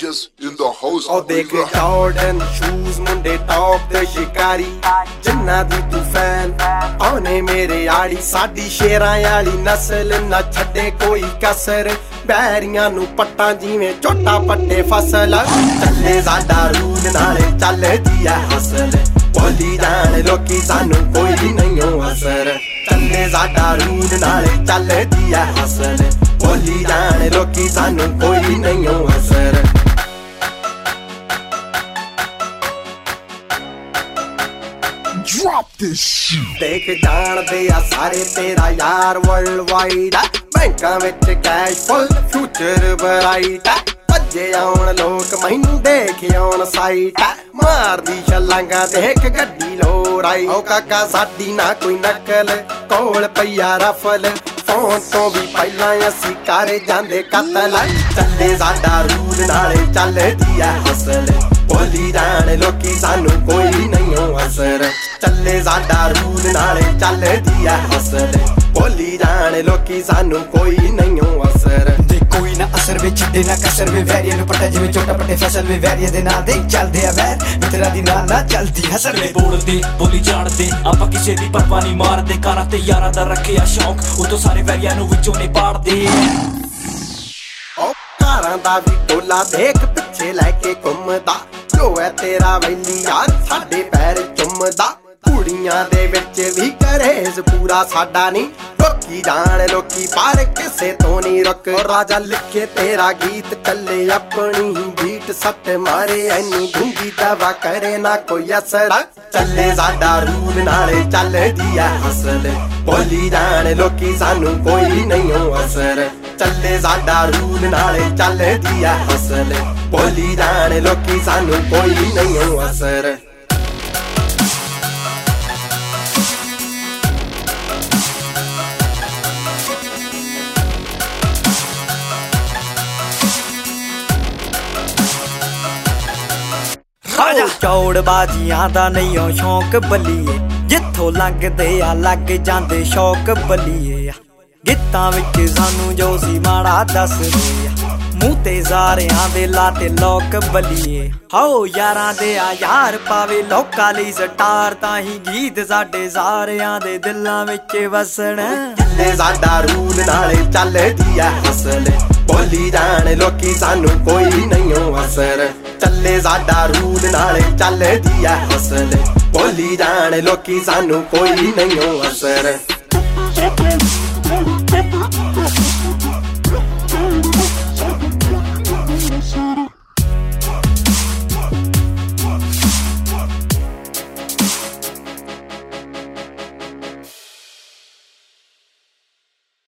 shoes ਉਹ ਦੇਖ Jordan shoes ਮੁੰਡੇ ਟੌਪ ਦੇ ਸ਼ਿਕਾਰੀ। ਜਿੰਨਾ ਦੀ ਤੂੰ ਫੈਨ ਆਉਨੇ ਮੇਰੇ ਆੜੀ। ਸਾਡੀ ਸ਼ੇਰਾਂ ਵਾਲੀ ਨਸਲ ਨਾ ਛੱਡੇ ਕੋਈ ਕਸਰ। ਬੈਰੀਆਂ ਨੂੰ ਪੱਟਾਂ ਜਿਵੇਂ ਚੋਟਾ ਪੱਟੇ ਫਸਲ। ਚੱਲੇ ਸਾਡਾ ਰੂਲ ਨਾਲੇ ਚੱਲਦੀ ਐ ਹਸਲ। ਬੋਲੀ ਜਾਣ ਲੋਕੀ ਸਾਨੂੰ ਕੋਈ ਨਹੀਂ ਅਸਰ। ਚੱਲੇ ਸਾਡਾ ਰੂਲ ਨਾਲੇ ਚੱਲਦੀ ਐ ਹਸਲ। ਬੋਲੀ ਜਾਣ ਲੋਕੀ ਸਾਨੂੰ ਕੋਈ ਨਹੀਂ ਅਸਰ। Drop this shit. ਦੇਖ ਜਾਣਦੇ ਆ ਸਾਰੇ ਤੇਰਾ ਯਾਰ ਵਰਲਡ ਵਾਈਡ ਬੈਂਕਾਂ ਵਿੱਚ ਕੈਸ਼ ਫੁੱਲ ਫਿਊਚਰ ਬਰਾਈਟ ਭੱਜੇ ਆਉਣ ਲੋਕ ਮੈਨੂੰ ਦੇਖ ਆਉਣ ਸਾਈਟ ਮਾਰਦੀ ਛਲਾਂਗਾ ਦੇਖ ਗੱਡੀ ਲੋਰਾਈ ਓ ਕਾਕਾ ਸਾਡੀ ਨਾ ਕੋਈ ਨਕਲ ਕੋਲ ਪਈਆ ਰਫਲ। ਫੋਨ ਤੋਂ ਵੀ ਪਹਿਲਾਂ ਅਸੀਂ ਕਰ ਜਾਂਦੇ ਕਤਲ। ਚੱਲੇ ਸਾਡਾ ਰੂਲ ਨਾਲੇ ਚੱਲਦੀ ਐ ਹਸਲ ਬੋਲੀ ਜਾਣ ਲੋਕੀ ਸਾਨੂੰ ਕੋਈ ਨਹੀਂ ਅਸਰ। ਚੱਲੇ ਸਾਡਾ ਰੂਲ ਨਾਲੇ ਚੱਲਦੀ ਐ ਹਸਲ ਬੋਲੀ ਜਾਣ ਲੋਕੀ ਸਾਨੂੰ ਕੋਈ ਨਹੀਂ ਅਸਰ ਅਸਰ ਵਿੱਚ ਛੱਡੇ ਨਾ ਕਸਰ ਵੇ ਵੈਰੀਆਂ ਨੂੰ ਪਟਾ ਜਿਵੇਂ ਛੋਟਾ ਪੱਟੇ ਫਸਲ ਵੇ ਵੈਰੀਆਂ ਦੇ ਨਾਲ ਦੇ ਚੱਲਦੇ ਆ ਵੈਰ। ਮਿੱਤਰਾਂ ਦੀ ਨਾਲ ਨਾ ਚੱਲਦੀ ਹਸਰ ਵੇ। ਬੋਲਦੇ ਬੋਲੀ ਜਾਣਦੇ ਆਪਾਂ ਕਿਸੇ ਦੀ ਪਰਵਾਹ ਨਹੀਂ ਮਾਰਦੇ। ਕਾਰਾਂ ਤੇ ਯਾਰਾਂ ਦਾ ਰੱਖਿਆ ਸ਼ੌਂਕ ਉਤੋਂ ਸਾਰੇ ਵੈਰੀਆਂ ਨੂੰ ਵਿੱਚੋਂ ਨੇ ਪਾੜਦੇ ਓ ਕਾਰਾਂ ਦਾ ਵੀ ਟੋਲਾ ਦੇਖ ਪਿੱਛੇ ਲੈ ਕੇ ਘੁੰਮਦਾ। ਜੋ ਹੈ ਤੇਰਾ ਵੈਲੀ ਯਾਰ ਸਾਡੇ ਪੈਰ ਚੁੰਮਦਾ। ਕੁੜੀਆਂ ਦੇ ਵਿੱਚ ਵੀ ਕਰੇਜ਼ ਪੂਰਾ ਸਾਡਾ ਨਹੀਂ। ਲੋਕੀ ਜਾਣ, ਲੋਕੀ ਪਰ ਕਿਸੇ ਤੋਂ ਨਹੀਂ ਰੁਕ। ਰਾਜਾ ਲਿਖੇ ਤੇਰਾ ਗੀਤ ਕੱਲੇ ਆਪਣੀ ਬੀਟ ਸੱਟ ਮਾਰੇ, ਐਨੀ ਡੂੰਗੀ ਦਵਾ ਕਰੇ ਨਾ ਕੋਈ ਅਸਰ। ਚੱਲੇ ਸਾਡਾ ਰੂਲ ਨਾਲੇ ਚੱਲਦੀ ਐ ਹਸਲ। ਬੋਲੀ ਜਾਣ, ਲੋਕੀ ਸਾਨੂੰ ਕੋਈ ਨਹੀਂ ਹੋ ਅਸਰ। ਚੱਲੇ ਸਾਡਾ ਰੂਲ ਨਾਲੇ ਚੱਲਦੀ ਐ ਹਸਲ। ਬੋਲੀ ਜਾਣ, ਲੋਕੀ ਸਾਨੂੰ ਕੋਈ ਨਹੀਂ ਹੋ ਅਸਰ। ਰਾਜਾ ਚੌੜ ਬਾਜੀਆਂ ਦਾ ਨਹੀਂ ਓ ਸ਼ੌਂਕ ਬਲੀਏ। ਜਿੱਥੋਂ ਲੰਘਦੇ ਆ, ਲੱਗ ਜਾਂਦੇ ਸ਼ੌਕ ਬੱਲੀਏ। ਗਿੱਤਾਂ ਵਿੱਚ ਸਾਨੂੰ ਜੋ ਸੀ ਮਾੜਾ ਦੱਸਦੇ ਆ। ਮੂੰਹ ਤੇ ਜ਼ਾਰਿਆਂ ਦੇ ਲਾਤੇ ਲੋਕ ਬੱਲੀਏ। ਹਾਓ ਯਾਰਾਂ ਦੇ ਆ, ਯਾਰ ਪਾਵੇ ਲੋਕਾਂ ਲਈ ਸਟਾਰ। ਤਾਂ ਹੀ ਗੀਤ ਸਾਡੇ ਜ਼ਾਰਿਆਂ ਦੇ ਦਿਲਾਂ ਵਿੱਚ ਵਸਣ। ਚੱਲੇ ਸਾਡਾ ਰੂਲ ਨਾਲੇ ਚੱਲਦੀ ਐ ਹਸਲ ਬੋਲੀ ਜਾਣ, ਲੋਕੀ ਸਾਨੂੰ ਕੋਈ ਨਹੀਂ ਅਸਰ। ਚੱਲੇ ਸਾਡਾ ਰੂਦ ਨਾਲ ਚੱਲਦੀ ਐ ਹਸਲ ਬੋਲੀ ਜਾਣ ਲੋਕੀ ਸਾਨੂੰ ਕੋਈ ਨਹੀਂ ਅਸਰ।